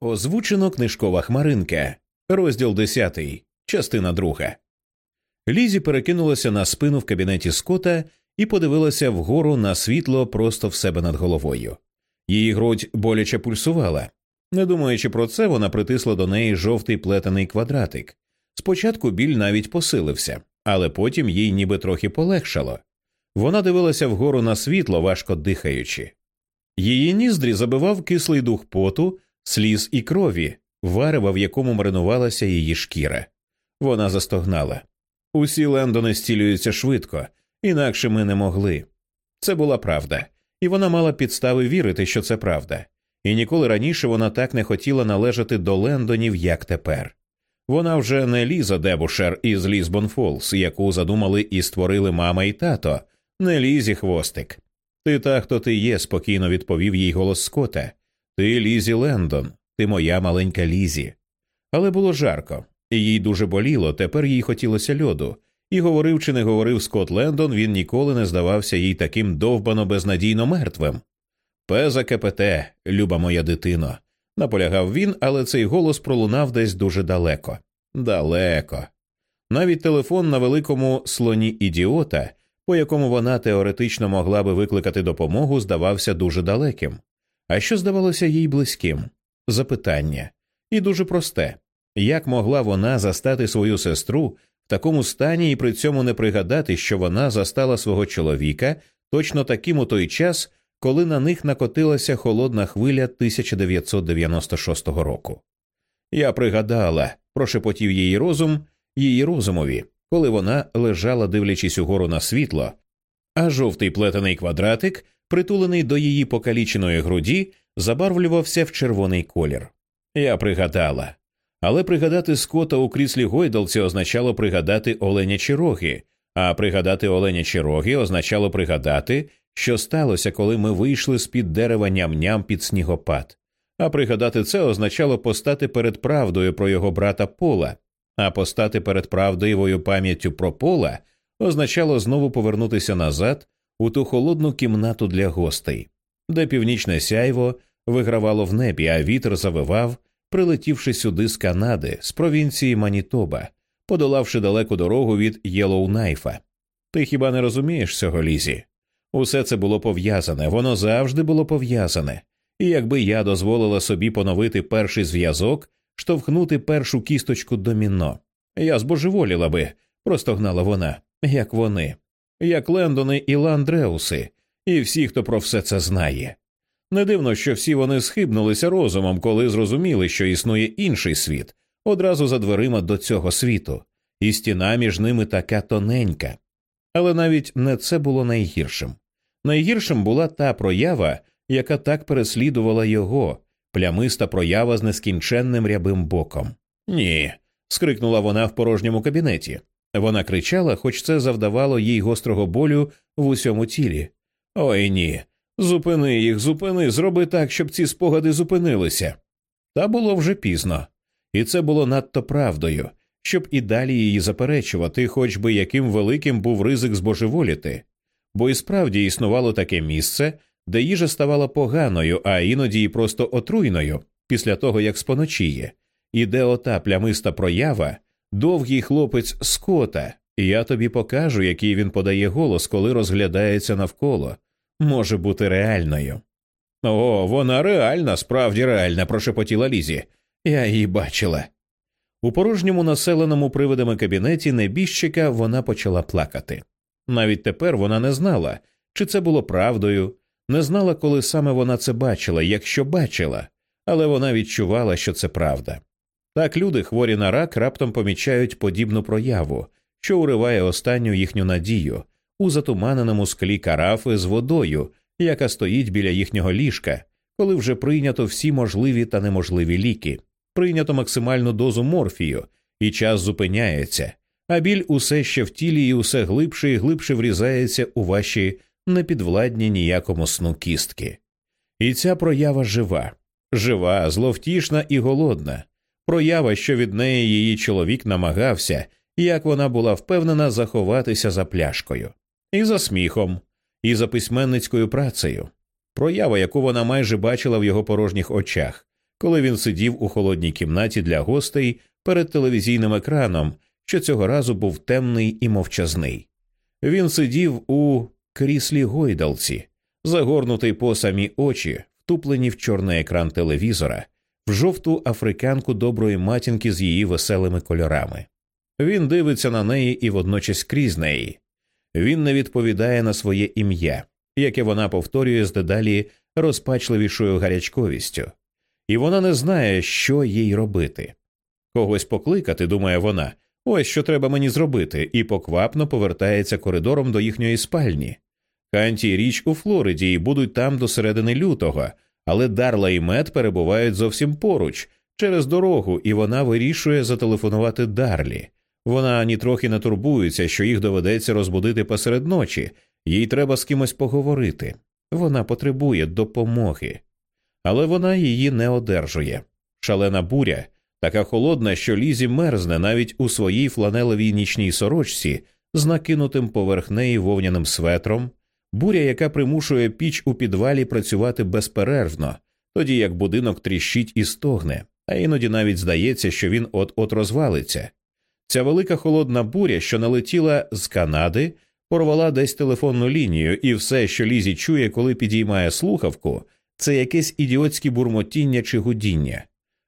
Озвучено книжкова хмаринка, розділ 10, частина 2. Лізі перекинулася на спину в кабінеті Скота і подивилася вгору на світло просто в себе над головою. Її грудь боляче пульсувала. Не думаючи про це, вона притисла до неї жовтий плетений квадратик. Спочатку біль навіть посилився, але потім їй ніби трохи полегшало. Вона дивилася вгору на світло, важко дихаючи. Її ніздрі забивав кислий дух поту сліз і крові, варева, в якому маринувалася її шкіра. Вона застогнала. Усі Лендони стілюються швидко, інакше ми не могли. Це була правда, і вона мала підстави вірити, що це правда. І ніколи раніше вона так не хотіла належати до Лендонів, як тепер. Вона вже не Ліза Дебушер із Лізбон Фолс, яку задумали і створили мама і тато, не Лізі хвостик. Ти та, хто ти є, спокійно відповів їй голос Скота. Ти Лізі Лендон, ти моя маленька Лізі. Але було жарко, і їй дуже боліло, тепер їй хотілося льоду. І говорив чи не говорив Скот Лендон, він ніколи не здавався їй таким довбано безнадійно мертвим. Пеза КПТ, люба моя дитино, наполягав він, але цей голос пролунав десь дуже далеко. Далеко. Навіть телефон на великому слоні ідіота, по якому вона теоретично могла би викликати допомогу, здавався дуже далеким. А що здавалося їй близьким? Запитання. І дуже просте як могла вона застати свою сестру в такому стані і при цьому не пригадати, що вона застала свого чоловіка точно таким у той час, коли на них накотилася холодна хвиля 1996 року? Я пригадала, прошепотів її розум, її розумові, коли вона лежала, дивлячись угору на світло, а жовтий плетений квадратик притулений до її покаліченої груді, забарвлювався в червоний колір. Я пригадала. Але пригадати скота у кріслі гойдалці означало пригадати оленячі роги, а пригадати оленячі роги означало пригадати, що сталося, коли ми вийшли з під дерева ням-ням під снігопад. А пригадати це означало постати перед правдою про його брата Пола, а постати перед правдивою пам'яттю про Пола означало знову повернутися назад у ту холодну кімнату для гостей, де північне сяйво вигравало в небі, а вітер завивав, прилетівши сюди з Канади, з провінції Манітоба, подолавши далеку дорогу від Єлоунайфа. Ти хіба не розумієш цього лізі? Усе це було пов'язане, воно завжди було пов'язане, і якби я дозволила собі поновити перший зв'язок, штовхнути першу кісточку доміно, я збожеволіла би, простогнала вона, як вони як Лендони і Ландреуси, і всі, хто про все це знає. Не дивно, що всі вони схибнулися розумом, коли зрозуміли, що існує інший світ одразу за дверима до цього світу, і стіна між ними така тоненька. Але навіть не це було найгіршим. Найгіршим була та проява, яка так переслідувала його, плямиста проява з нескінченним рябим боком. Ні. скрикнула вона в порожньому кабінеті. Вона кричала, хоч це завдавало їй гострого болю в усьому тілі. Ой ні. Зупини їх, зупини, зроби так, щоб ці спогади зупинилися. Та було вже пізно, і це було надто правдою, щоб і далі її заперечувати, хоч би яким великим був ризик збожеволіти. Бо і справді існувало таке місце, де їжа ставала поганою, а іноді й просто отруйною після того, як споночіє, і де ота плямиста проява довгий хлопець Скота, і я тобі покажу, який він подає голос, коли розглядається навколо, може бути реальною. О, вона реальна, справді реальна, прошепотіла Лізі. Я її бачила. У порожньому населеному привидами кабінеті небіжчика вона почала плакати. Навіть тепер вона не знала, чи це було правдою, не знала, коли саме вона це бачила, якщо бачила, але вона відчувала, що це правда. Так люди, хворі на рак, раптом помічають подібну прояву, що уриває останню їхню надію у затуманеному склі карафи з водою, яка стоїть біля їхнього ліжка, коли вже прийнято всі можливі та неможливі ліки, прийнято максимальну дозу морфію, і час зупиняється, а біль усе ще в тілі і усе глибше і глибше врізається у ваші непідвладні ніякому сну кістки. І ця проява жива, жива, зловтішна і голодна проява, що від неї її чоловік намагався, як вона була впевнена заховатися за пляшкою, і за сміхом, і за письменницькою працею, проява, яку вона майже бачила в його порожніх очах, коли він сидів у холодній кімнаті для гостей перед телевізійним екраном, що цього разу був темний і мовчазний. Він сидів у кріслі гойдалці, загорнутий по самі очі, втуплені в чорний екран телевізора, в жовту африканку доброї матінки з її веселими кольорами. Він дивиться на неї і водночас крізь неї. Він не відповідає на своє ім'я, яке вона повторює з дедалі розпачливішою гарячковістю, і вона не знає, що їй робити. Когось покликати, думає вона, ось що треба мені зробити, і поквапно повертається коридором до їхньої спальні. Ханті і річ у Флориді і будуть там до середини лютого, але Дарла і Мед перебувають зовсім поруч, через дорогу, і вона вирішує зателефонувати Дарлі. Вона нітрохи не турбується, що їх доведеться розбудити посеред ночі, їй треба з кимось поговорити. Вона потребує допомоги, але вона її не одержує. Шалена буря, така холодна, що лізі мерзне навіть у своїй фланелевій нічній сорочці з накинутим поверх неї вовняним светром, буря, яка примушує піч у підвалі працювати безперервно, тоді як будинок тріщить і стогне, а іноді навіть здається, що він от от розвалиться. Ця велика холодна буря, що налетіла з Канади, порвала десь телефонну лінію, і все, що Лізі чує, коли підіймає слухавку, це якесь ідіотське бурмотіння чи гудіння.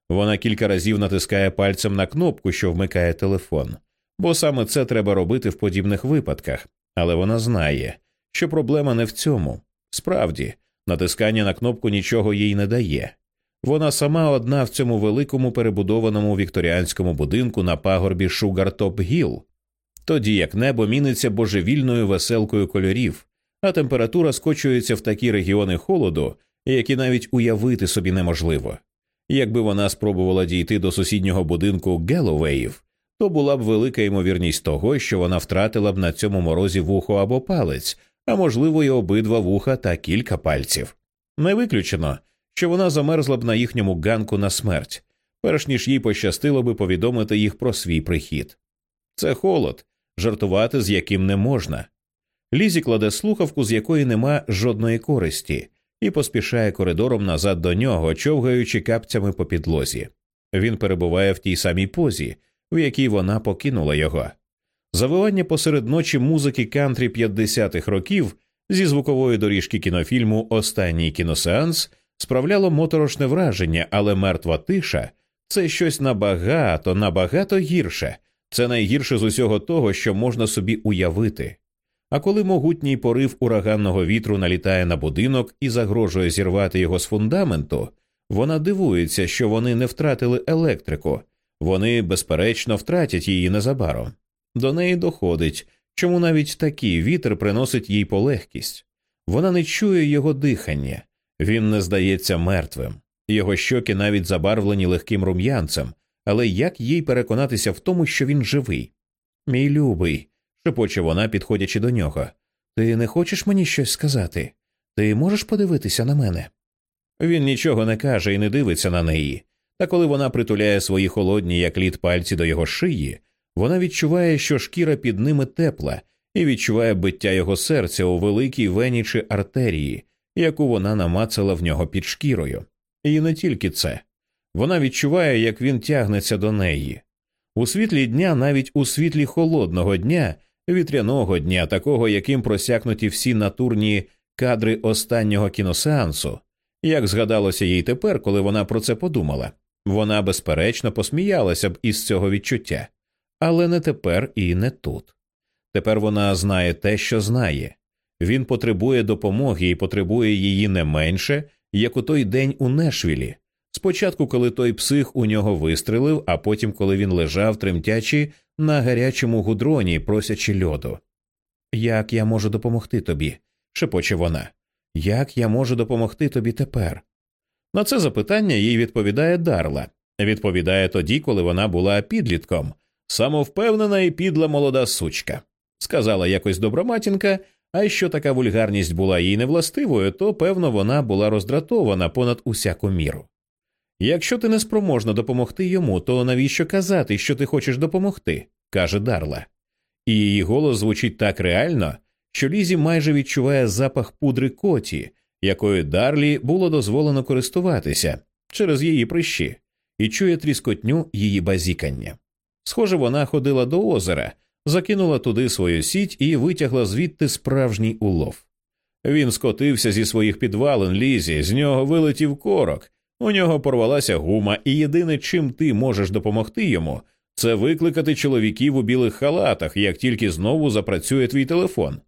Вона кілька разів натискає пальцем на кнопку, що вмикає телефон, бо саме це треба робити в подібних випадках, але вона знає, що проблема не в цьому. Справді, натискання на кнопку нічого їй не дає. Вона сама одна в цьому великому перебудованому вікторіанському будинку на пагорбі Шугартоп Гіл, тоді як небо міниться божевільною веселкою кольорів, а температура скочується в такі регіони холоду, які навіть уявити собі неможливо. Якби вона спробувала дійти до сусіднього будинку Геловеїв, то була б велика ймовірність того, що вона втратила б на цьому морозі вухо або палець, а можливо, й обидва вуха та кілька пальців. Не виключено, що вона замерзла б на їхньому ганку на смерть, перш ніж їй пощастило би повідомити їх про свій прихід. Це холод, жартувати з яким не можна. Лізі кладе слухавку, з якої нема жодної користі, і поспішає коридором назад до нього, човгаючи капцями по підлозі. Він перебуває в тій самій позі, в якій вона покинула його. Завивання посеред ночі музики кантрі 50-х років зі звукової доріжки кінофільму Останній кіносеанс справляло моторошне враження, але мертва тиша це щось набагато, набагато гірше, це найгірше з усього того, що можна собі уявити. А коли могутній порив ураганного вітру налітає на будинок і загрожує зірвати його з фундаменту, вона дивується, що вони не втратили електрику, вони, безперечно, втратять її незабаром. До неї доходить, чому навіть такий вітер приносить їй полегкість. Вона не чує його дихання, він не здається мертвим, його щоки навіть забарвлені легким рум'янцем, але як їй переконатися в тому, що він живий? Мій любий, шепоче вона, підходячи до нього. Ти не хочеш мені щось сказати? Ти можеш подивитися на мене? Він нічого не каже і не дивиться на неї. Та коли вона притуляє свої холодні, як лід пальці до його шиї, вона відчуває, що шкіра під ними тепла, і відчуває биття його серця у великій вені чи артерії, яку вона намацала в нього під шкірою. І не тільки це. Вона відчуває, як він тягнеться до неї. У світлі дня, навіть у світлі холодного дня, вітряного дня, такого, яким просякнуті всі натурні кадри останнього кіносеансу, як згадалося їй тепер, коли вона про це подумала, вона безперечно посміялася б із цього відчуття, але не тепер і не тут. Тепер вона знає те, що знає. Він потребує допомоги і потребує її не менше, як у той день у Нешвілі. Спочатку, коли той псих у нього вистрелив, а потім, коли він лежав тремтячи на гарячому гудроні, просячи льоду. Як я можу допомогти тобі? шепоче вона. Як я можу допомогти тобі тепер? На це запитання їй відповідає Дарла. Відповідає тоді, коли вона була підлітком, самовпевнена і підла молода сучка. Сказала якось доброматінка, а що така вульгарність була їй невластивою, то певно вона була роздратована понад усяку міру. Якщо ти не спроможна допомогти йому, то навіщо казати, що ти хочеш допомогти? каже Дарла. І її голос звучить так реально, що Лізі майже відчуває запах пудри коті, якою Дарлі було дозволено користуватися, через її прищі і чує тріскотню її базікання. Схоже, вона ходила до озера, закинула туди свою сіть і витягла звідти справжній улов. Він скотився зі своїх підвалин лізі, з нього вилетів корок, у нього порвалася гума, і єдине, чим ти можеш допомогти йому, це викликати чоловіків у білих халатах, як тільки знову запрацює твій телефон.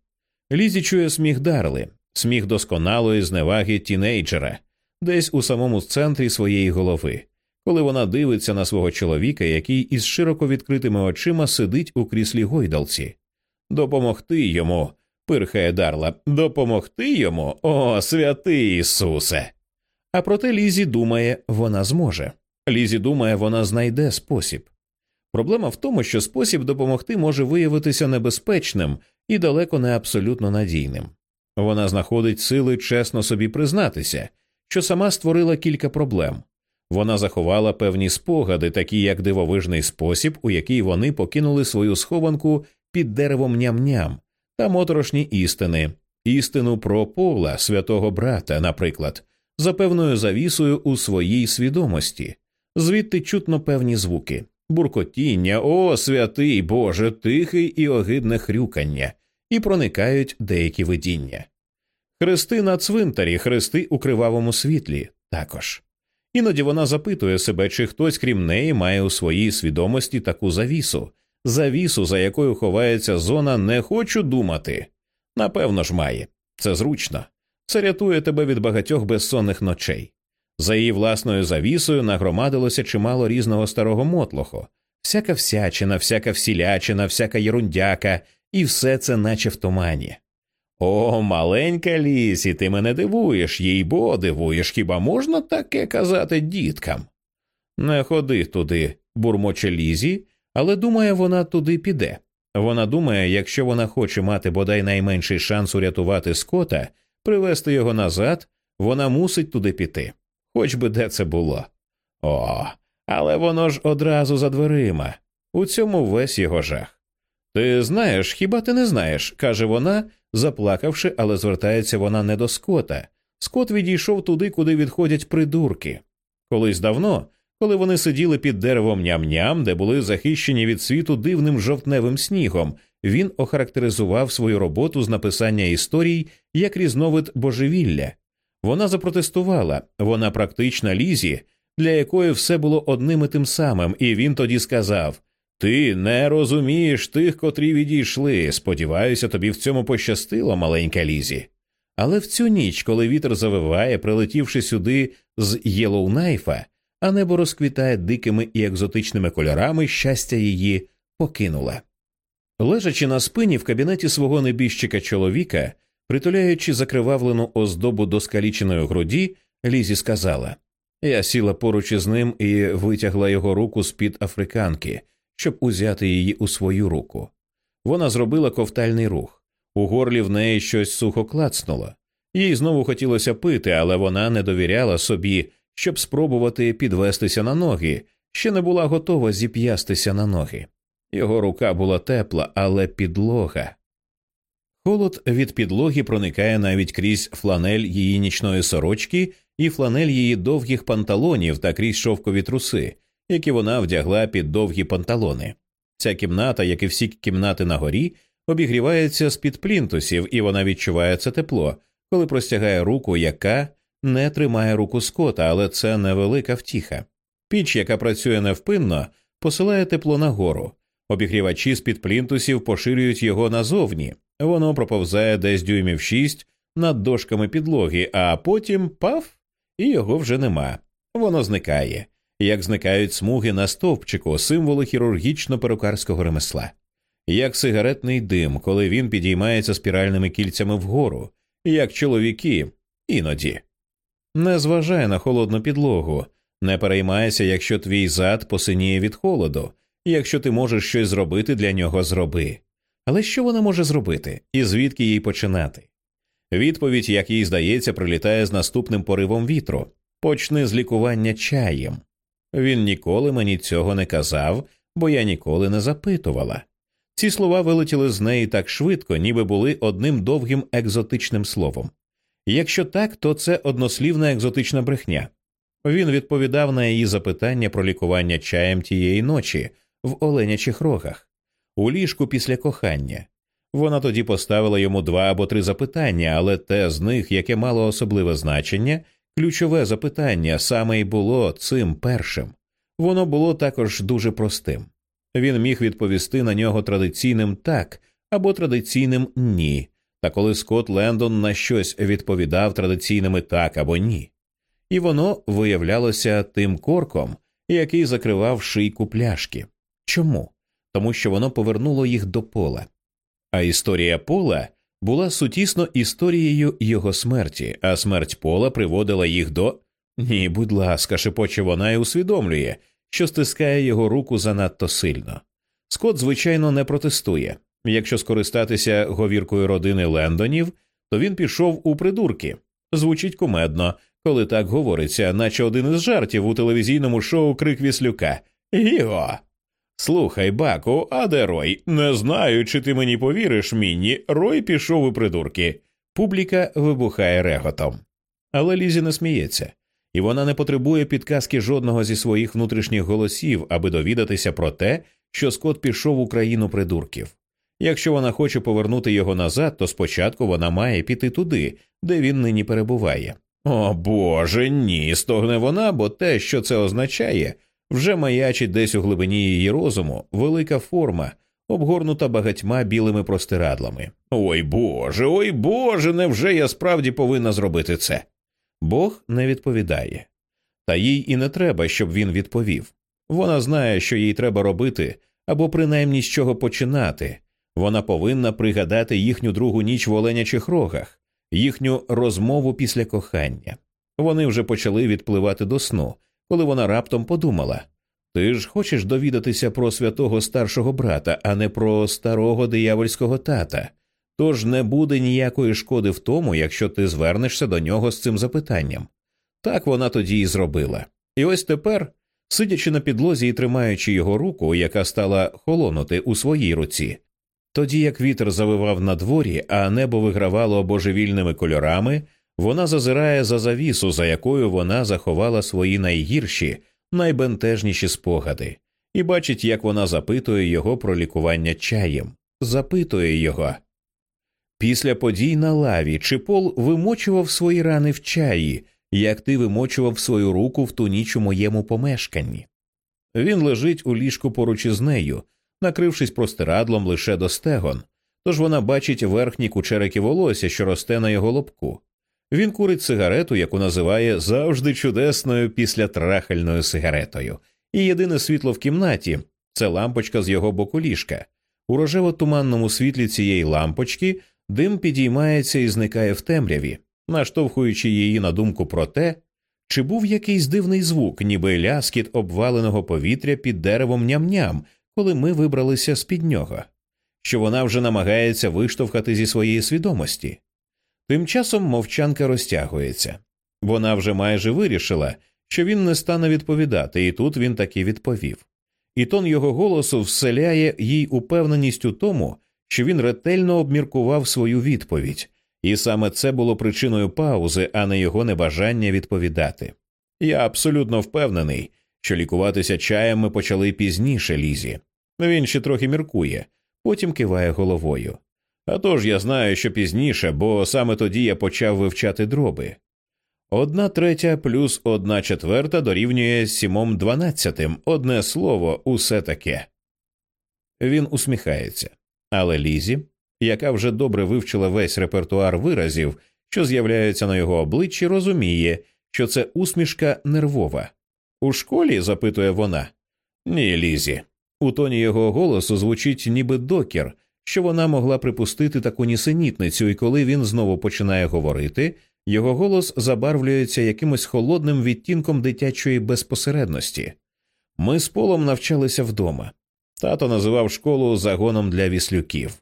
Лізі чує сміх Дарли, сміх досконалої зневаги тінейджера, десь у самому центрі своєї голови, коли вона дивиться на свого чоловіка, який із широко відкритими очима сидить у кріслі гойдалці. Допомогти йому, пирхає Дарла, допомогти йому, о, святий Ісусе. А проте Лізі думає, вона зможе. Лізі думає, вона знайде спосіб. Проблема в тому, що спосіб допомогти може виявитися небезпечним і далеко не абсолютно надійним. Вона знаходить сили чесно собі признатися, що сама створила кілька проблем. Вона заховала певні спогади, такі як дивовижний спосіб, у який вони покинули свою схованку під деревом ням-ням, та моторошні істини, істину про Пола, святого брата, наприклад, за певною завісою у своїй свідомості, звідти чутно певні звуки, буркотіння, о, святий Боже, тихий і огидне хрюкання, і проникають деякі видіння. Хрести на цвинтарі, хрести у кривавому світлі також. Іноді вона запитує себе, чи хтось, крім неї, має у своїй свідомості таку завісу, завісу, за якою ховається зона не хочу думати. Напевно ж, має. Це зручно. Це рятує тебе від багатьох безсонних ночей. За її власною завісою нагромадилося чимало різного старого мотлоху, всяка всячина, всяка всілячина, всяка єрундяка, і все це наче в тумані. О, маленька лісі, ти мене дивуєш, їй бо дивуєш, хіба можна таке казати діткам? Не ходи туди, бурмоче лізі, але думає, вона туди піде. Вона думає, якщо вона хоче мати бодай найменший шанс урятувати скота, привести його назад, вона мусить туди піти, хоч би де це було. О, але воно ж одразу за дверима. У цьому весь його жах. Ти знаєш, хіба ти не знаєш? каже вона, заплакавши, але звертається вона не до скота. Скот відійшов туди, куди відходять придурки. Колись давно, коли вони сиділи під деревом ням-ням, де були захищені від світу дивним жовтневим снігом, він охарактеризував свою роботу з написання історій як різновид божевілля. Вона запротестувала, вона практична лізі, для якої все було одним і тим самим, і він тоді сказав Ти не розумієш тих, котрі відійшли. Сподіваюся, тобі в цьому пощастило, маленька лізі. Але в цю ніч, коли вітер завиває, прилетівши сюди з Єлоунайфа, а небо розквітає дикими і екзотичними кольорами, щастя її покинула. Лежачи на спині в кабінеті свого небіжчика чоловіка, притуляючи закривавлену оздобу до скаліченої груді, Лізі сказала Я сіла поруч із ним і витягла його руку з під африканки, щоб узяти її у свою руку. Вона зробила ковтальний рух. У горлі в неї щось сухо клацнуло. Їй знову хотілося пити, але вона не довіряла собі, щоб спробувати підвестися на ноги, ще не була готова зіп'ястися на ноги. Його рука була тепла, але підлога. Холод від підлоги проникає навіть крізь фланель її нічної сорочки і фланель її довгих панталонів та крізь шовкові труси, які вона вдягла під довгі панталони. Ця кімната, як і всі кімнати на горі, обігрівається з під плінтусів, і вона відчуває це тепло, коли простягає руку, яка не тримає руку скота, але це невелика втіха. Піч, яка працює невпинно, посилає тепло нагору. Обігрівачі з під плінтусів поширюють його назовні, воно проповзає десь дюймів шість над дошками підлоги, а потім паф, і його вже нема. Воно зникає, як зникають смуги на стовпчику, символи хірургічно перукарського ремесла, як сигаретний дим, коли він підіймається спіральними кільцями вгору, як чоловіки іноді. Не зважай на холодну підлогу, не переймайся, якщо твій зад посиніє від холоду. Якщо ти можеш щось зробити для нього, зроби. Але що вона може зробити, і звідки їй починати? Відповідь, як їй здається, прилітає з наступним поривом вітру почни з лікування чаєм. Він ніколи мені цього не казав, бо я ніколи не запитувала. Ці слова вилетіли з неї так швидко, ніби були одним довгим екзотичним словом. Якщо так, то це однослівна екзотична брехня. Він відповідав на її запитання про лікування чаєм тієї ночі в оленячих рогах, у ліжку після кохання. Вона тоді поставила йому два або три запитання, але те з них, яке мало особливе значення, ключове запитання саме й було цим першим. Воно було також дуже простим. Він міг відповісти на нього традиційним так або традиційним ні. Та коли Скотт Лендон на щось відповідав традиційними так або ні, і воно виявлялося тим корком, який закривав шийку пляшки. Чому? Тому що воно повернуло їх до пола. А історія пола була сутісно історією його смерті, а смерть пола приводила їх до. Ні, будь ласка, шепоче вона і усвідомлює, що стискає його руку занадто сильно. Скот, звичайно, не протестує. Якщо скористатися говіркою родини Лендонів, то він пішов у придурки. Звучить кумедно, коли так говориться, наче один із жартів у телевізійному шоу Крик Віслюка. Його. Слухай, Баку, а де Рой? Не знаю, чи ти мені повіриш, Мінні. Рой пішов у придурки. Публіка вибухає реготом. Але Лізі не сміється, і вона не потребує підказки жодного зі своїх внутрішніх голосів, аби довідатися про те, що Скот пішов у країну придурків. Якщо вона хоче повернути його назад, то спочатку вона має піти туди, де він нині перебуває. О Боже, ні, стогне вона, бо те, що це означає, вже маячить десь у глибині її розуму велика форма, обгорнута багатьма білими простирадлами. Ой Боже, ой Боже, невже я справді повинна зробити це? Бог не відповідає. Та їй і не треба, щоб він відповів. Вона знає, що їй треба робити, або принаймні з чого починати. Вона повинна пригадати їхню другу ніч в оленячих рогах, їхню розмову після кохання. Вони вже почали відпливати до сну, коли вона раптом подумала ти ж хочеш довідатися про святого старшого брата, а не про старого диявольського тата. Тож не буде ніякої шкоди в тому, якщо ти звернешся до нього з цим запитанням. Так вона тоді і зробила. І ось тепер, сидячи на підлозі і тримаючи його руку, яка стала холонути у своїй руці, тоді як вітер завивав на дворі, а небо вигравало божевільними кольорами, вона зазирає за завісу, за якою вона заховала свої найгірші, найбентежніші спогади, і бачить, як вона запитує його про лікування чаєм, запитує його. Після подій на лаві чи Пол вимочував свої рани в чаї, як ти вимочував свою руку в ту ніч у моєму помешканні. Він лежить у ліжку поруч із нею, накрившись простирадлом лише до стегон, тож вона бачить верхні кучерики волосся, що росте на його лобку. Він курить сигарету, яку називає завжди чудесною післятрахальною сигаретою, і єдине світло в кімнаті це лампочка з його боку ліжка. У рожево туманному світлі цієї лампочки дим підіймається і зникає в темряві, наштовхуючи її на думку про те, чи був якийсь дивний звук, ніби ляскіт обваленого повітря під деревом ням-ням, коли ми вибралися з під нього, що вона вже намагається виштовхати зі своєї свідомості. Тим часом мовчанка розтягується. Вона вже майже вирішила, що він не стане відповідати, і тут він таки відповів. І тон його голосу вселяє їй упевненість у тому, що він ретельно обміркував свою відповідь, і саме це було причиною паузи, а не його небажання відповідати. Я абсолютно впевнений, що лікуватися чаєм ми почали пізніше лізі. Він ще трохи міркує, потім киває головою. А тож я знаю, що пізніше, бо саме тоді я почав вивчати дроби. Одна третя плюс одна четверта дорівнює сімом дванадцятим, одне слово, усе таке. Він усміхається, але Лізі, яка вже добре вивчила весь репертуар виразів, що з'являються на його обличчі, розуміє, що це усмішка нервова. У школі? запитує вона. Ні, Лізі. У тоні його голосу звучить ніби докір, що вона могла припустити таку нісенітницю, і коли він знову починає говорити, його голос забарвлюється якимось холодним відтінком дитячої безпосередності. Ми з полом навчалися вдома. Тато називав школу загоном для віслюків.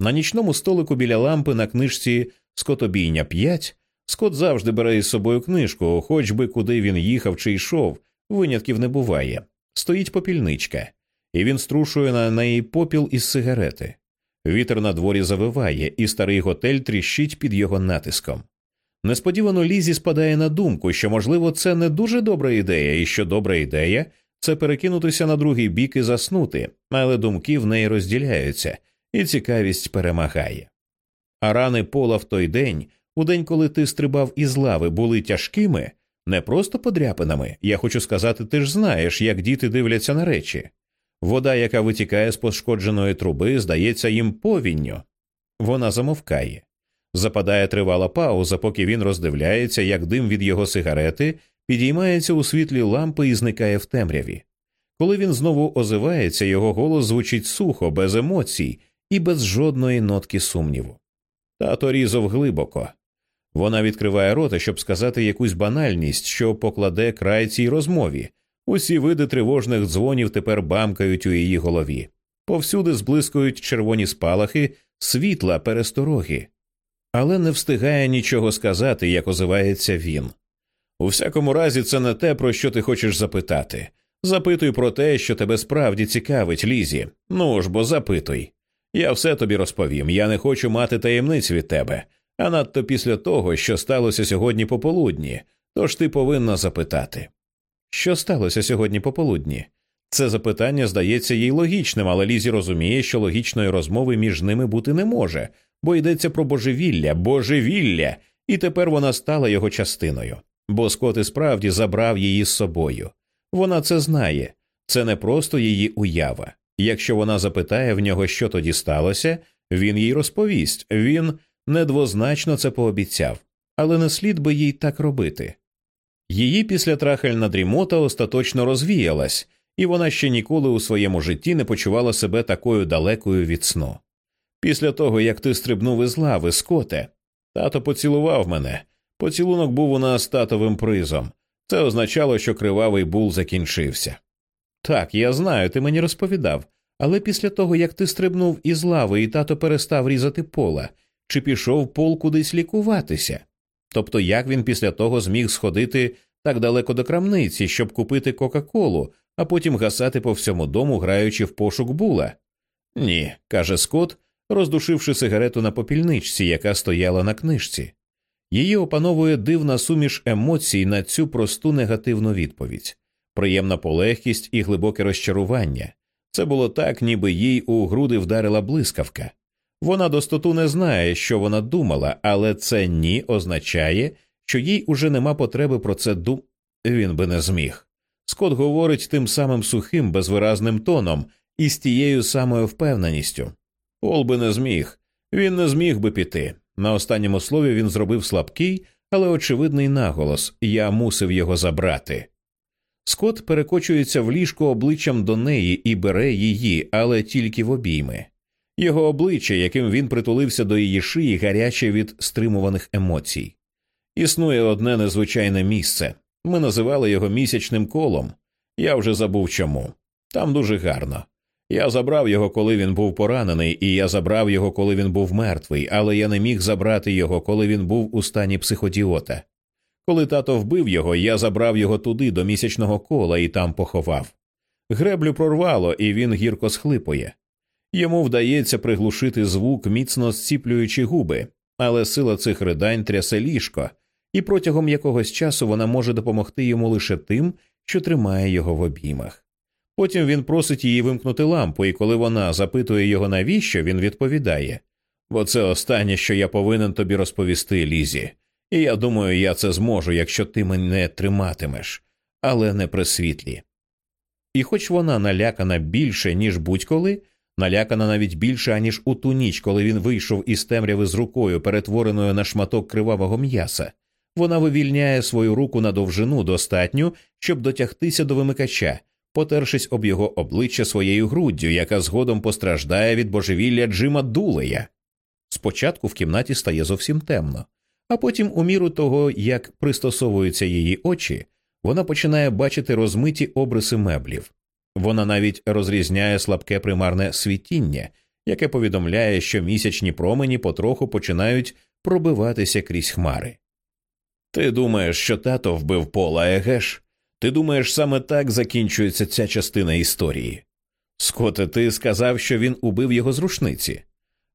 На нічному столику біля лампи на книжці Скотобійня 5 Скот завжди бере із собою книжку, хоч би куди він їхав чи йшов, винятків не буває. Стоїть попільничка, і він струшує на неї попіл із сигарети. Вітер на дворі завиває, і старий готель тріщить під його натиском. Несподівано Лізі спадає на думку, що, можливо, це не дуже добра ідея, і що добра ідея це перекинутися на другий бік і заснути, але думки в неї розділяються, і цікавість перемагає. А рани пола в той день, у день, коли ти стрибав із лави, були тяжкими, не просто подряпинами. Я хочу сказати, ти ж знаєш, як діти дивляться на речі. Вода, яка витікає з пошкодженої труби, здається їм повінню. Вона замовкає. Западає тривала пауза, поки він роздивляється, як дим від його сигарети підіймається у світлі лампи і зникає в темряві. Коли він знову озивається, його голос звучить сухо, без емоцій і без жодної нотки сумніву. Тато різав глибоко. Вона відкриває рота, щоб сказати якусь банальність, що покладе край цій розмові. Усі види тривожних дзвонів тепер бамкають у її голові. Повсюди зблискують червоні спалахи, світла, перестороги. Але не встигає нічого сказати, як озивається він. У всякому разі, це не те, про що ти хочеш запитати. Запитуй про те, що тебе справді цікавить, Лізі. Ну ж бо запитуй. Я все тобі розповім. Я не хочу мати таємниць від тебе, а надто після того, що сталося сьогодні пополудні, тож ти повинна запитати. Що сталося сьогодні пополудні? Це запитання здається їй логічним, але Лізі розуміє, що логічної розмови між ними бути не може, бо йдеться про божевілля, божевілля, і тепер вона стала його частиною. Бо Скот і справді забрав її з собою. Вона це знає, це не просто її уява. Якщо вона запитає в нього, що тоді сталося, він їй розповість, він недвозначно це пообіцяв, але не слід би їй так робити. Її післятрахальна дрімота остаточно розвіялась, і вона ще ніколи у своєму житті не почувала себе такою далекою від сну. Після того, як ти стрибнув із лави, скоте, тато поцілував мене. Поцілунок був у нас татовим призом. Це означало, що кривавий бул закінчився. Так, я знаю, ти мені розповідав, але після того, як ти стрибнув із лави і тато перестав різати пола, чи пішов пол кудись лікуватися? Тобто як він після того зміг сходити так далеко до крамниці, щоб купити Кока-Колу, а потім гасати по всьому дому, граючи в пошук була? Ні, каже Скотт, роздушивши сигарету на попільничці, яка стояла на книжці. Її опановує дивна суміш емоцій на цю просту негативну відповідь, приємна полегкість і глибоке розчарування. Це було так, ніби їй у груди вдарила блискавка. Вона достоту не знає, що вона думала, але це ні означає, що їй уже нема потреби про це дум. Він би не зміг. Скот говорить тим самим сухим, безвиразним тоном і з тією самою впевненістю. Пол би не зміг, він не зміг би піти. На останньому слові він зробив слабкий, але очевидний наголос я мусив його забрати. Скот перекочується в ліжко обличчям до неї і бере її, але тільки в обійми. Його обличчя, яким він притулився до її шиї, гаряче від стримуваних емоцій. Існує одне незвичайне місце. Ми називали його місячним колом. Я вже забув чому. Там дуже гарно. Я забрав його, коли він був поранений, і я забрав його, коли він був мертвий, але я не міг забрати його, коли він був у стані психодіота. Коли тато вбив його, я забрав його туди, до місячного кола, і там поховав. Греблю прорвало, і він гірко схлипує. Йому вдається приглушити звук, міцно зціплюючи губи, але сила цих ридань трясе ліжко, і протягом якогось часу вона може допомогти йому лише тим, що тримає його в обіймах. Потім він просить її вимкнути лампу, і коли вона запитує його, навіщо, він відповідає бо це останнє, що я повинен тобі розповісти, Лізі, і я думаю, я це зможу, якщо ти мене триматимеш, але не при світлі. І хоч вона налякана більше, ніж будь-коли, налякана навіть більше, аніж у ту ніч, коли він вийшов із темряви з рукою, перетвореною на шматок кривавого м'яса, вона вивільняє свою руку на довжину достатню, щоб дотягтися до вимикача потершись об його обличчя своєю груддю, яка згодом постраждає від божевілля Джима Дулея. Спочатку в кімнаті стає зовсім темно, а потім, у міру того, як пристосовуються її очі, вона починає бачити розмиті обриси меблів. Вона навіть розрізняє слабке примарне світіння, яке повідомляє, що місячні промені потроху починають пробиватися крізь хмари. Ти думаєш, що тато вбив пола, егеш? Ти думаєш, саме так закінчується ця частина історії? Скоте, ти сказав, що він убив його з рушниці,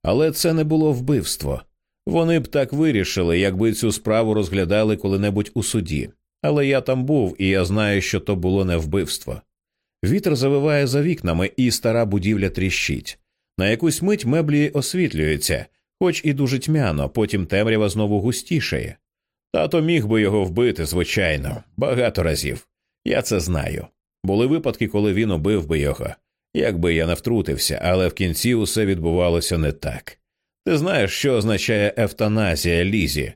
але це не було вбивство. Вони б так вирішили, якби цю справу розглядали коли-небудь у суді. Але я там був, і я знаю, що то було не вбивство. Вітер завиває за вікнами, і стара будівля тріщить. На якусь мить меблі освітлюються, хоч і дуже тьмяно, потім темрява знову густішає. Тато міг би його вбити, звичайно, багато разів. Я це знаю. Були випадки, коли він убив би його, якби я не втрутився, але в кінці усе відбувалося не так. Ти знаєш, що означає евтаназія Лізі?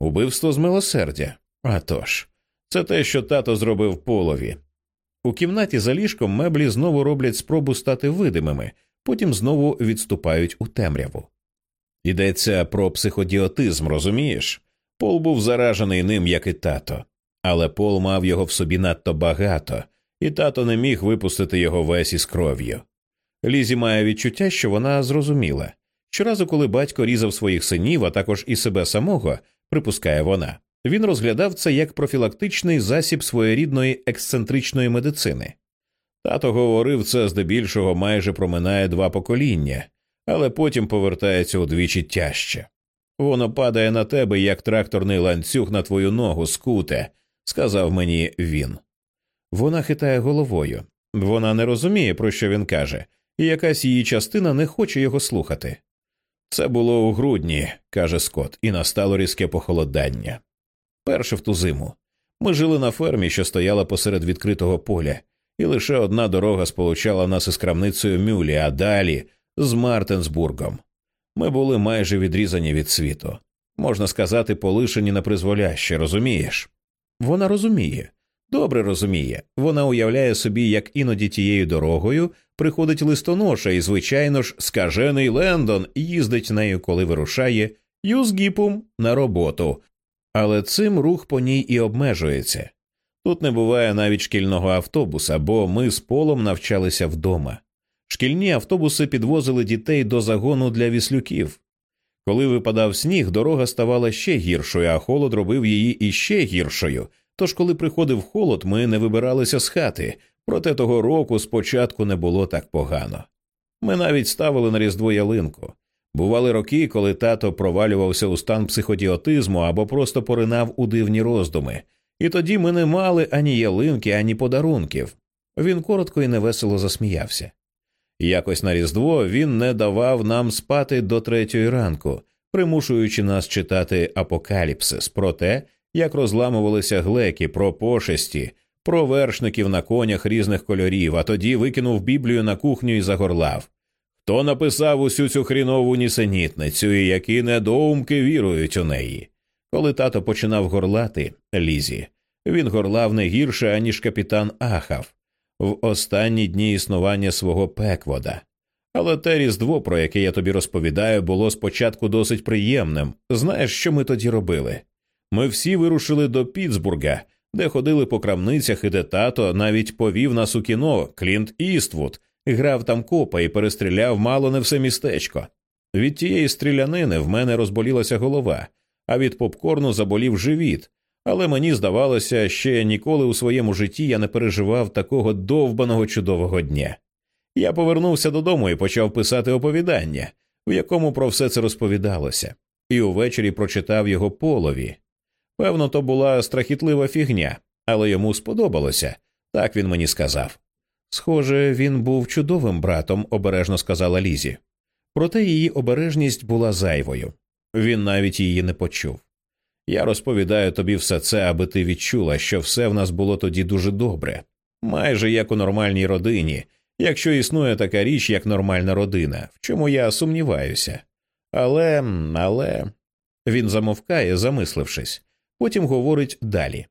Убивство з милосердя. А тож, це те, що тато зробив полові. У кімнаті за ліжком меблі знову роблять спробу стати видимими, потім знову відступають у темряву. Йдеться про психодіотизм, розумієш? Пол був заражений ним, як і тато, але Пол мав його в собі надто багато, і тато не міг випустити його весь із кров'ю. Лізі має відчуття, що вона зрозуміла. Щоразу, коли батько різав своїх синів, а також і себе самого, припускає вона, він розглядав це як профілактичний засіб своєрідної ексцентричної медицини. Тато говорив це здебільшого майже проминає два покоління, але потім повертається удвічі тяжче. Воно падає на тебе, як тракторний ланцюг на твою ногу, скуте, сказав мені він. Вона хитає головою. Вона не розуміє, про що він каже, і якась її частина не хоче його слухати. Це було у грудні, каже Скот, і настало різке похолодання. Перше в ту зиму. Ми жили на фермі, що стояла посеред відкритого поля, і лише одна дорога сполучала нас із крамницею Мюлі, а далі з Мартенсбургом. Ми були майже відрізані від світу. Можна сказати, полишені на призволяще, розумієш? Вона розуміє, добре розуміє. Вона уявляє собі, як іноді тією дорогою приходить листоноша, і, звичайно ж, скажений Лендон їздить нею, коли вирушає юзгіпум на роботу. Але цим рух по ній і обмежується. Тут не буває навіть шкільного автобуса, бо ми з полом навчалися вдома. Шкільні автобуси підвозили дітей до загону для віслюків. Коли випадав сніг, дорога ставала ще гіршою, а холод робив її іще гіршою. Тож, коли приходив холод, ми не вибиралися з хати, проте того року спочатку не було так погано. Ми навіть ставили на різдво ялинку. Бували роки, коли тато провалювався у стан психодіотизму або просто поринав у дивні роздуми, і тоді ми не мали ані ялинки, ані подарунків. Він коротко і невесело засміявся. Якось на Різдво він не давав нам спати до третьої ранку, примушуючи нас читати апокаліпсис про те, як розламувалися глеки, про пошесті, про вершників на конях різних кольорів, а тоді викинув Біблію на кухню і загорлав. Хто написав усю цю хрінову нісенітницю і які недоумки вірують у неї? Коли тато починав горлати Лізі, він горлав не гірше, аніж капітан Ахав в останні дні існування свого пеквода. Але те різдво, про яке я тобі розповідаю, було спочатку досить приємним. Знаєш, що ми тоді робили? Ми всі вирушили до Пітсбурга, де ходили по крамницях, і де тато навіть повів нас у кіно Клінт Іствуд, грав там копа і перестріляв мало не все містечко. Від тієї стрілянини в мене розболілася голова, а від попкорну заболів живіт, але мені здавалося, ще ніколи у своєму житті я не переживав такого довбаного чудового дня. Я повернувся додому і почав писати оповідання, в якому про все це розповідалося, і увечері прочитав його полові. Певно, то була страхітлива фігня, але йому сподобалося, так він мені сказав. Схоже, він був чудовим братом, обережно сказала Лізі. Проте її обережність була зайвою. Він навіть її не почув. Я розповідаю тобі все це, аби ти відчула, що все в нас було тоді дуже добре, майже як у нормальній родині, якщо існує така річ, як нормальна родина, в чому я сумніваюся. Але, але. Він замовкає, замислившись, потім говорить далі.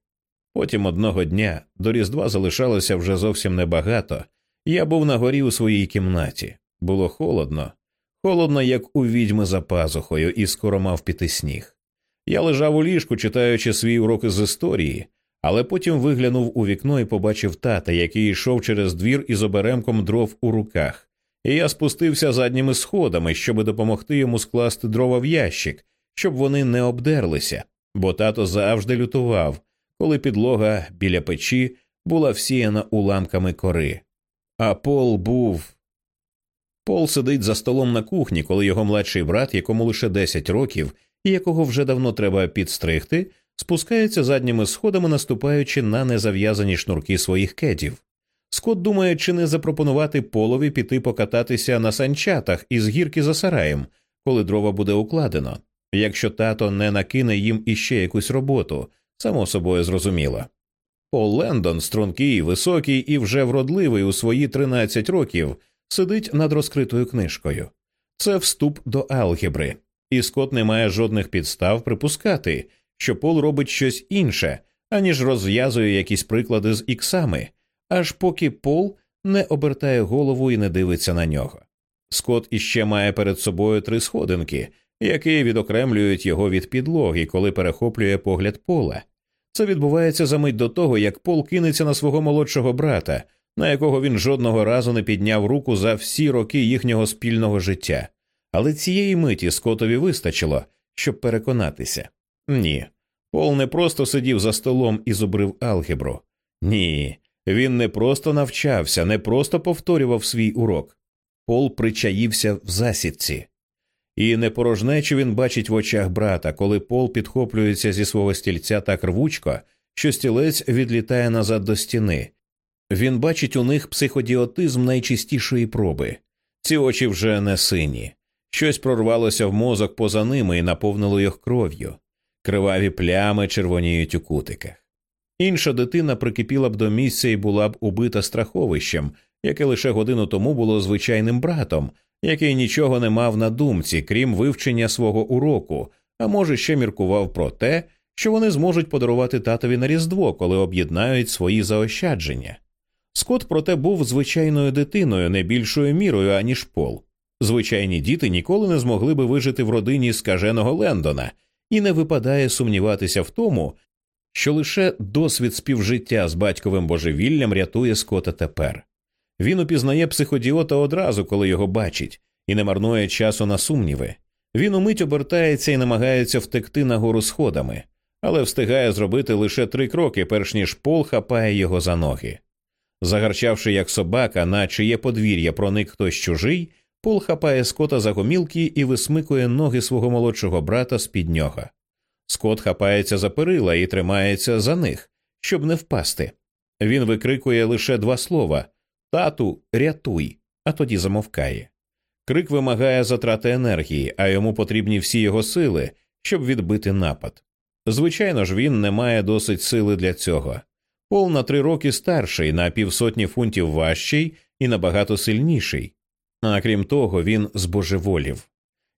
Потім одного дня до Різдва залишалося вже зовсім небагато. Я був на горі у своїй кімнаті. Було холодно, холодно, як у відьми за пазухою, і скоро мав піти сніг. Я лежав у ліжку, читаючи свій урок із історії, але потім виглянув у вікно і побачив тата, який йшов через двір із оберемком дров у руках, і я спустився задніми сходами, щоб допомогти йому скласти дрова в ящик, щоб вони не обдерлися, бо тато завжди лютував, коли підлога біля печі була всіяна уламками кори. А Пол був. Пол сидить за столом на кухні, коли його младший брат, якому лише 10 років, і якого вже давно треба підстригти, спускається задніми сходами, наступаючи на незав'язані шнурки своїх кедів. Скот думає, чи не запропонувати полові піти покататися на санчатах із гірки за сараєм, коли дрова буде укладено, якщо тато не накине їм іще якусь роботу, само собою зрозуміло. Пол Лендон, стрункий, високий і вже вродливий у свої 13 років, сидить над розкритою книжкою. Це вступ до алгебри, і Скот не має жодних підстав припускати, що Пол робить щось інше, аніж розв'язує якісь приклади з іксами, аж поки Пол не обертає голову і не дивиться на нього. Скот іще має перед собою три сходинки, які відокремлюють його від підлоги, коли перехоплює погляд пола. Це відбувається за мить до того, як Пол кинеться на свого молодшого брата, на якого він жодного разу не підняв руку за всі роки їхнього спільного життя. Але цієї миті Скотові вистачило, щоб переконатися. Ні. Пол не просто сидів за столом і зубрив алгебру. Ні, він не просто навчався, не просто повторював свій урок. Пол причаївся в засідці. І не порожнечу він бачить в очах брата, коли Пол підхоплюється зі свого стільця так рвучко, що стілець відлітає назад до стіни. Він бачить у них психодіотизм найчистішої проби. Ці очі вже не сині. Щось прорвалося в мозок поза ними і наповнило їх кров'ю. Криваві плями червоніють у кутиках. Інша дитина прикипіла б до місця і була б убита страховищем, яке лише годину тому було звичайним братом, який нічого не мав на думці, крім вивчення свого уроку, а може ще міркував про те, що вони зможуть подарувати татові на Різдво, коли об'єднають свої заощадження. Скот, проте, був звичайною дитиною не більшою мірою, аніж пол. Звичайні діти ніколи не змогли би вижити в родині скаженого Лендона, і не випадає сумніватися в тому, що лише досвід співжиття з батьковим божевіллям рятує Скота тепер. Він упізнає психодіота одразу, коли його бачить, і не марнує часу на сумніви. Він умить обертається і намагається втекти нагору сходами, але встигає зробити лише три кроки, перш ніж пол хапає його за ноги. Загарчавши як собака, на чиє подвір'я проник хтось чужий, пол хапає скота за гомілки і висмикує ноги свого молодшого брата з під нього. Скот хапається за перила і тримається за них, щоб не впасти. Він викрикує лише два слова Тату, рятуй, а тоді замовкає. Крик вимагає затрати енергії, а йому потрібні всі його сили, щоб відбити напад. Звичайно ж, він не має досить сили для цього. Пол на три роки старший, на півсотні фунтів важчий і набагато сильніший. А крім того, він збожеволів.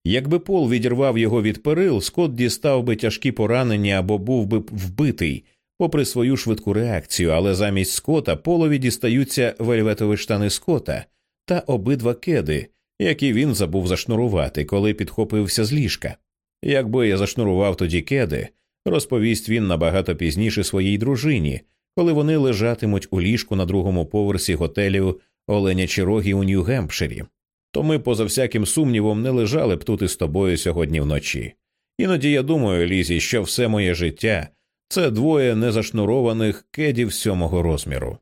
Якби Пол відірвав його від перил, Скот дістав би тяжкі поранення або був би вбитий, попри свою швидку реакцію, але замість скота полові дістаються вельветові штани скота та обидва кеди, які він забув зашнурувати, коли підхопився з ліжка. Якби я зашнурував тоді кеди, розповість він набагато пізніше своїй дружині, коли вони лежатимуть у ліжку на другому поверсі готелю Оленячі Роги у Нью-Гемпширі. То ми, поза всяким сумнівом, не лежали б тут із тобою сьогодні вночі. Іноді я думаю, Лізі, що все моє життя це двоє незашнурованих кедів сьомого розміру.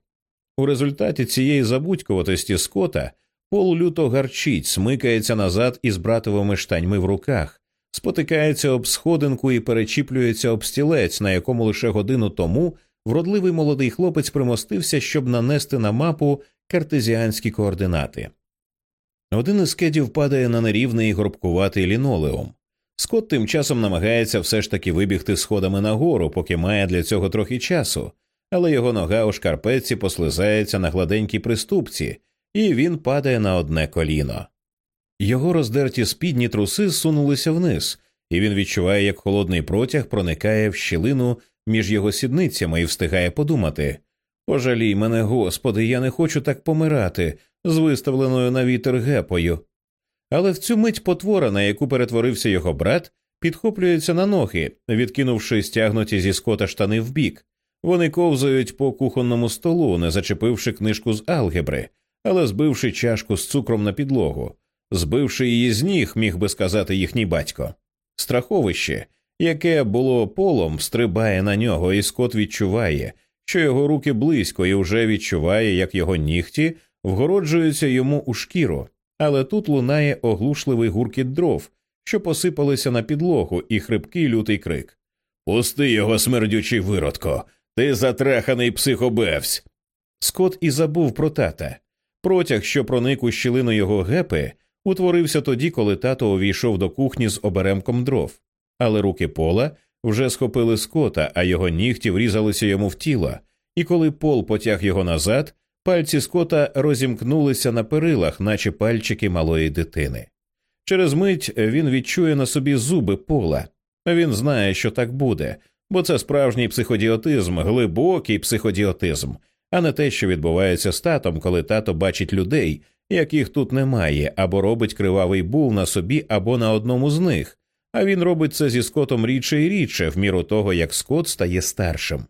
У результаті цієї забудькуватості скота Пол люто гарчить, смикається назад із братовими штаньми в руках, спотикається об сходинку і перечіплюється об стілець, на якому лише годину тому вродливий молодий хлопець примостився, щоб нанести на мапу картезіанські координати. Один із кедів падає на нерівний горбкуватий лінолеум. Скот тим часом намагається все ж таки вибігти сходами нагору, поки має для цього трохи часу, але його нога у шкарпетці послизається на гладенькій приступці, і він падає на одне коліно. Його роздерті спідні труси сунулися вниз, і він відчуває, як холодний протяг проникає в щілину між його сідницями і встигає подумати Пожалій мене, господи, я не хочу так помирати з виставленою на вітер гепою. Але в цю мить потвора, на яку перетворився його брат, підхоплюється на ноги, відкинувши стягнуті зі скота штани вбік. Вони ковзають по кухонному столу, не зачепивши книжку з алгебри, але збивши чашку з цукром на підлогу, збивши її з ніг, міг би сказати їхній батько. Страховище, яке було полом, стрибає на нього, і скот відчуває, що його руки близько, і вже відчуває, як його нігті вгороджуються йому у шкіру але тут лунає оглушливий гуркіт дров, що посипалися на підлогу, і хрипкий лютий крик Пусти його, смердючий виродко, ти затраханий психобевсь. Скот і забув про тата. Протяг, що проник у щілину його гепи, утворився тоді, коли тато увійшов до кухні з оберемком дров, але руки пола вже схопили скота, а його нігті врізалися йому в тіло, і коли пол потяг його назад, пальці скота розімкнулися на перилах, наче пальчики малої дитини. Через мить він відчує на собі зуби пола. Він знає, що так буде, бо це справжній психодіотизм, глибокий психодіотизм, а не те, що відбувається з татом, коли тато бачить людей, яких тут немає, або робить кривавий бул на собі або на одному з них, а він робить це зі скотом рідше і рідше, в міру того, як скот стає старшим.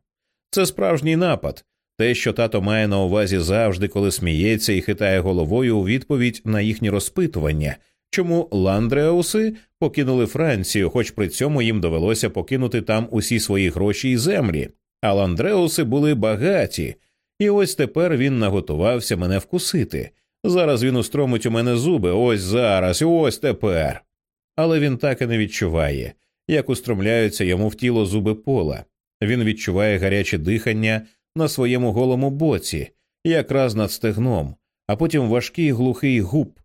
Це справжній напад, те, що тато має на увазі завжди, коли сміється і хитає головою у відповідь на їхні розпитування, чому ландреуси покинули Францію, хоч при цьому їм довелося покинути там усі свої гроші і землі, а ландреуси були багаті, і ось тепер він наготувався мене вкусити. Зараз він устромить у мене зуби, ось зараз, ось тепер. Але він так і не відчуває, як устромляються йому в тіло зуби пола. Він відчуває гаряче дихання на своєму голому боці, якраз над стегном, а потім важкий глухий губ,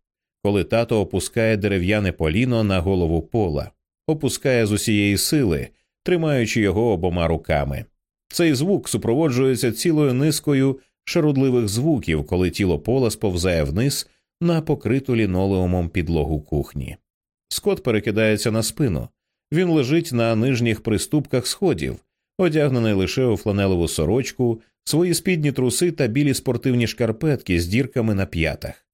коли тато опускає дерев'яне поліно на голову пола, опускає з усієї сили, тримаючи його обома руками. Цей звук супроводжується цілою низкою шарудливих звуків, коли тіло пола сповзає вниз на покриту лінолеумом підлогу кухні. Скот перекидається на спину. Він лежить на нижніх приступках сходів, одягнений лише у фланелеву сорочку, свої спідні труси та білі спортивні шкарпетки з дірками на п'ятах.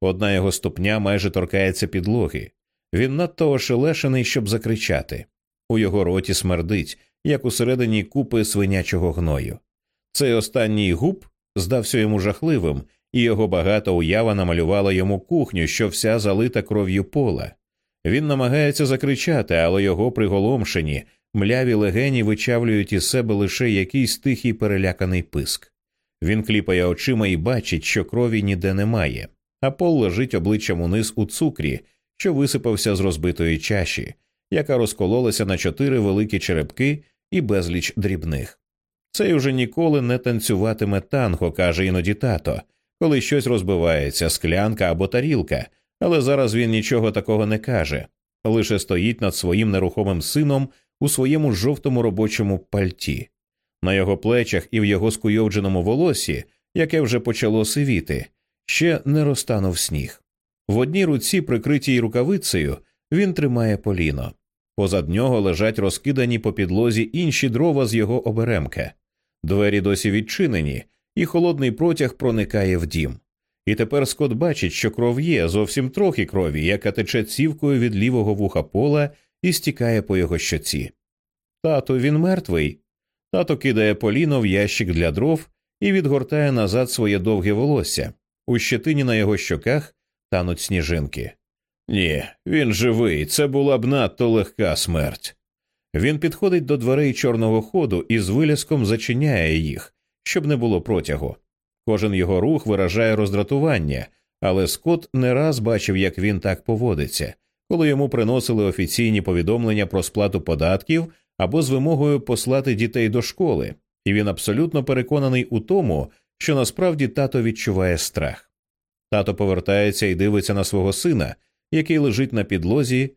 Одна його ступня майже торкається підлоги. Він надто ошелешений, щоб закричати. У його роті смердить, як усередині купи свинячого гною. Цей останній губ здався йому жахливим, і його багата уява намалювала йому кухню, що вся залита кров'ю пола. Він намагається закричати, але його приголомшені, мляві легені вичавлюють із себе лише якийсь тихий переляканий писк. Він кліпає очима і бачить, що крові ніде немає, а пол лежить обличчям униз у цукрі, що висипався з розбитої чаші, яка розкололася на чотири великі черепки і безліч дрібних. Цей уже ніколи не танцюватиме танго, каже іноді тато, коли щось розбивається, склянка або тарілка, але зараз він нічого такого не каже, лише стоїть над своїм нерухомим сином у своєму жовтому робочому пальті. На його плечах і в його скуйовдженому волосі, яке вже почало сивіти, ще не розтанув сніг. В одній руці, прикритій рукавицею, він тримає поліно. Позад нього лежать розкидані по підлозі інші дрова з його оберемка. Двері досі відчинені, і холодний протяг проникає в дім. І тепер Скот бачить, що кров є зовсім трохи крові, яка тече цівкою від лівого вуха пола і стікає по його щоці. Тато, він мертвий. Тато кидає поліно в ящик для дров і відгортає назад своє довге волосся. У щетині на його щоках тануть сніжинки. Ні, він живий, це була б надто легка смерть. Він підходить до дверей чорного ходу і з виляском зачиняє їх, щоб не було протягу. Кожен його рух виражає роздратування, але Скотт не раз бачив, як він так поводиться, коли йому приносили офіційні повідомлення про сплату податків або з вимогою послати дітей до школи, і він абсолютно переконаний у тому, що насправді тато відчуває страх. Тато повертається і дивиться на свого сина, який лежить на підлозі,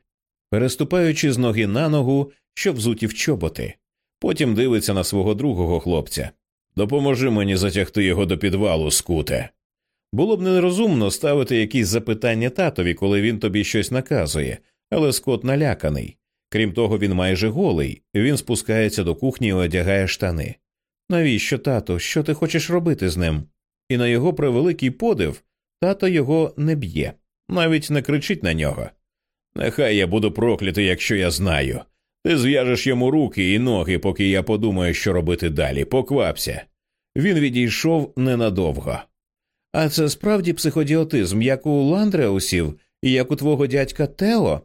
переступаючи з ноги на ногу, щоб взуті в чоботи. Потім дивиться на свого другого хлопця. Допоможи мені затягти його до підвалу, скуте. Було б нерозумно ставити якісь запитання татові, коли він тобі щось наказує, але Скот наляканий. Крім того, він майже голий, він спускається до кухні і одягає штани. Навіщо, тато, що ти хочеш робити з ним? І на його превеликий подив тато його не б'є, навіть не кричить на нього. Нехай я буду проклятий, якщо я знаю. Ти зв'яжеш йому руки і ноги, поки я подумаю, що робити далі. Поквапся. Він відійшов ненадовго. А це справді психодіотизм, як у Ландреусів і як у твого дядька Тео?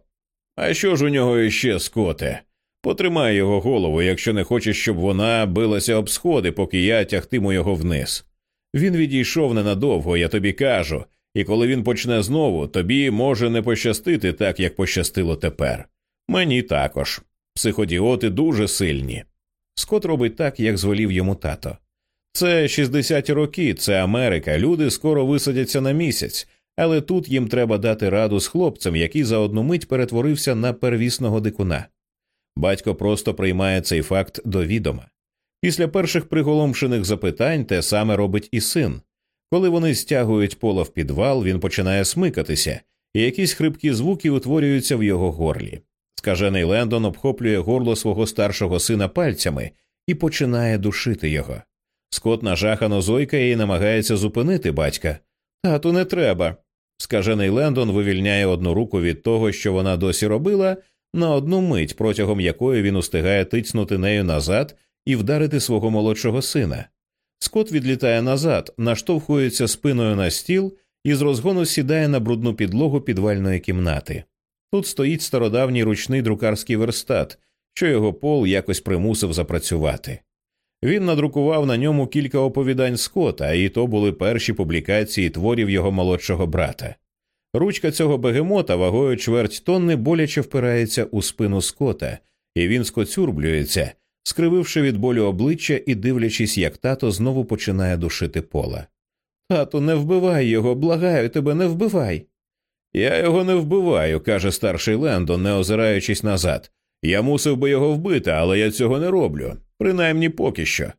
А що ж у нього іще, скоте? Потримай його голову, якщо не хочеш, щоб вона билася об сходи, поки я тягтиму його вниз. Він відійшов ненадовго, я тобі кажу, І коли він почне знову, тобі може не пощастити так, як пощастило тепер. Мені також. Психодіоти дуже сильні. Скот робить так, як звелів йому тато. Це 60-ті роки, це Америка. Люди скоро висадяться на місяць, але тут їм треба дати раду з хлопцем, який за одну мить перетворився на первісного дикуна. Батько просто приймає цей факт до відома. Після перших приголомшених запитань те саме робить і син. Коли вони стягують пола в підвал, він починає смикатися, і якісь хрипкі звуки утворюються в його горлі. Скажений Лендон обхоплює горло свого старшого сина пальцями і починає душити його. Скот нажахано зойкає і намагається зупинити батька. Тату, не треба. Скажений Лендон вивільняє одну руку від того, що вона досі робила, на одну мить, протягом якої він устигає тицнути нею назад і вдарити свого молодшого сина. Скот відлітає назад, наштовхується спиною на стіл і з розгону сідає на брудну підлогу підвальної кімнати. Тут стоїть стародавній ручний друкарський верстат, що його пол якось примусив запрацювати. Він надрукував на ньому кілька оповідань Скота, і то були перші публікації творів його молодшого брата. Ручка цього бегемота вагою чверть тонни боляче впирається у спину Скота, і він скоцюрблюється, скрививши від болю обличчя і дивлячись, як тато знову починає душити пола. Тату, не вбивай його, благаю тебе, не вбивай. Я його не вбиваю, каже старший Лендон, не озираючись назад. Я мусив би його вбити, але я цього не роблю, принаймні поки що.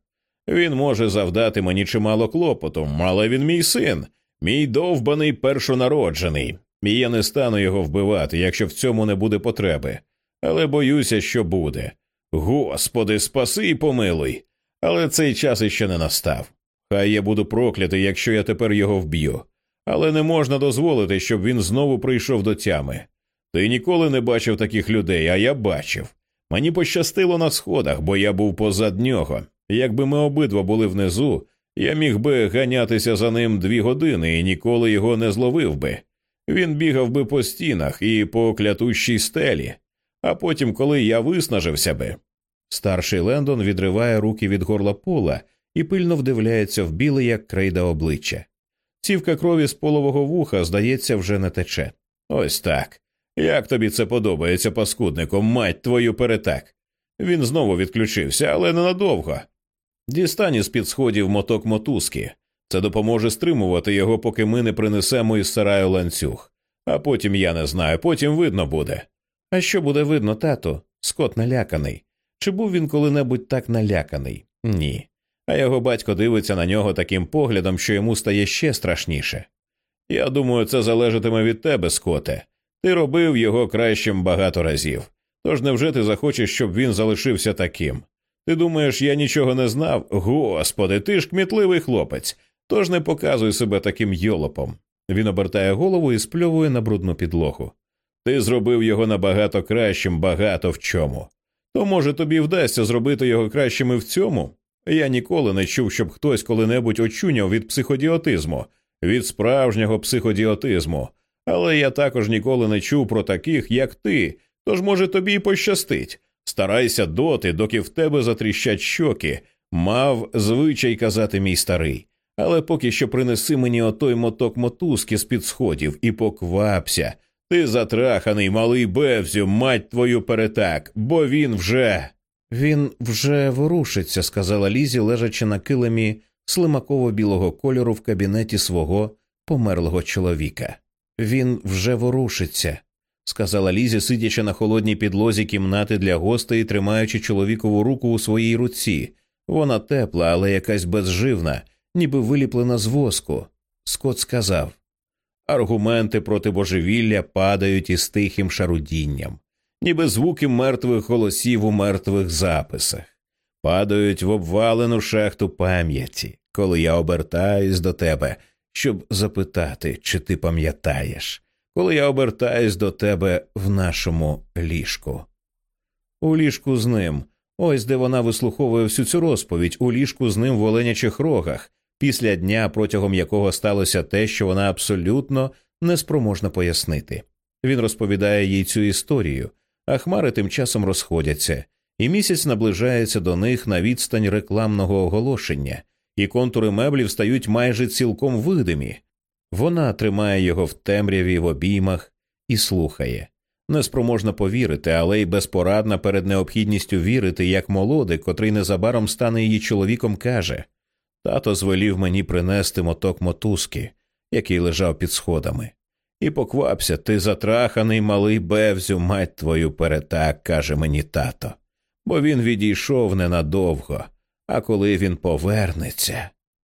Він може завдати мені чимало клопоту, але він мій син, мій довбаний першонароджений, і я не стану його вбивати, якщо в цьому не буде потреби. Але боюся, що буде. Господи, спаси і помилуй. Але цей час іще не настав. Хай я буду проклятий, якщо я тепер його вб'ю. Але не можна дозволити, щоб він знову прийшов до тями. Ти ніколи не бачив таких людей, а я бачив. Мені пощастило на сходах, бо я був позад нього. Якби ми обидва були внизу, я міг би ганятися за ним дві години і ніколи його не зловив би. Він бігав би по стінах і по клятущій стелі, а потім, коли я виснажився би. Старший Лендон відриває руки від горла пола і пильно вдивляється в біле, як крейда обличчя. Цівка крові з полового вуха, здається, вже не тече. Ось так. Як тобі це подобається, паскудником, мать твою перетак? Він знову відключився, але ненадовго. Дістань із під сходів моток мотузки. Це допоможе стримувати його, поки ми не принесемо із сараю ланцюг. А потім я не знаю, потім видно буде. А що буде видно, тато? Скот наляканий. Чи був він коли-небудь так наляканий? Ні. А його батько дивиться на нього таким поглядом, що йому стає ще страшніше. Я думаю, це залежатиме від тебе, Скоте. Ти робив його кращим багато разів. Тож невже ти захочеш, щоб він залишився таким? Ти думаєш, я нічого не знав? Господи, ти ж кмітливий хлопець, тож не показуй себе таким йолопом. Він обертає голову і спльовує на брудну підлогу. Ти зробив його набагато кращим, багато в чому. То, може, тобі вдасться зробити його кращим і в цьому? Я ніколи не чув, щоб хтось коли-небудь очуняв від психодіотизму, від справжнього психодіотизму, але я також ніколи не чув про таких, як ти, тож, може, тобі й пощастить. Старайся доти, доки в тебе затріщать щоки, мав звичай казати мій старий. Але поки що принеси мені отой моток мотузки з під сходів і поквапся. Ти затраханий, малий бевзю, мать твою перетак, бо він вже. Він вже ворушиться, сказала Лізі, лежачи на килимі слимаково білого кольору в кабінеті свого померлого чоловіка. Він вже ворушиться, сказала Лізі, сидячи на холодній підлозі кімнати для гостей, тримаючи чоловікову руку у своїй руці. Вона тепла, але якась безживна, ніби виліплена з воску. Скот сказав аргументи проти божевілля падають із тихим шарудінням, ніби звуки мертвих голосів у мертвих записах, падають в обвалену шахту пам'яті, коли я обертаюсь до тебе щоб запитати, чи ти пам'ятаєш, коли я обертаюсь до тебе в нашому ліжку. У ліжку з ним. Ось де вона вислуховує всю цю розповідь у ліжку з ним в оленячих рогах, після дня, протягом якого сталося те, що вона абсолютно неспроможна пояснити. Він розповідає їй цю історію, а хмари тим часом розходяться, і місяць наближається до них на відстань рекламного оголошення, і контури меблів стають майже цілком видимі. Вона тримає його в темряві в обіймах і слухає. Неспроможна повірити, але й безпорадна перед необхідністю вірити, як молодик, котрий незабаром стане її чоловіком, каже Тато звелів мені принести моток мотузки, який лежав під сходами. І поквапся, ти затраханий малий бевзю, мать твою перетак, каже мені тато, бо він відійшов ненадовго, а коли він повернеться.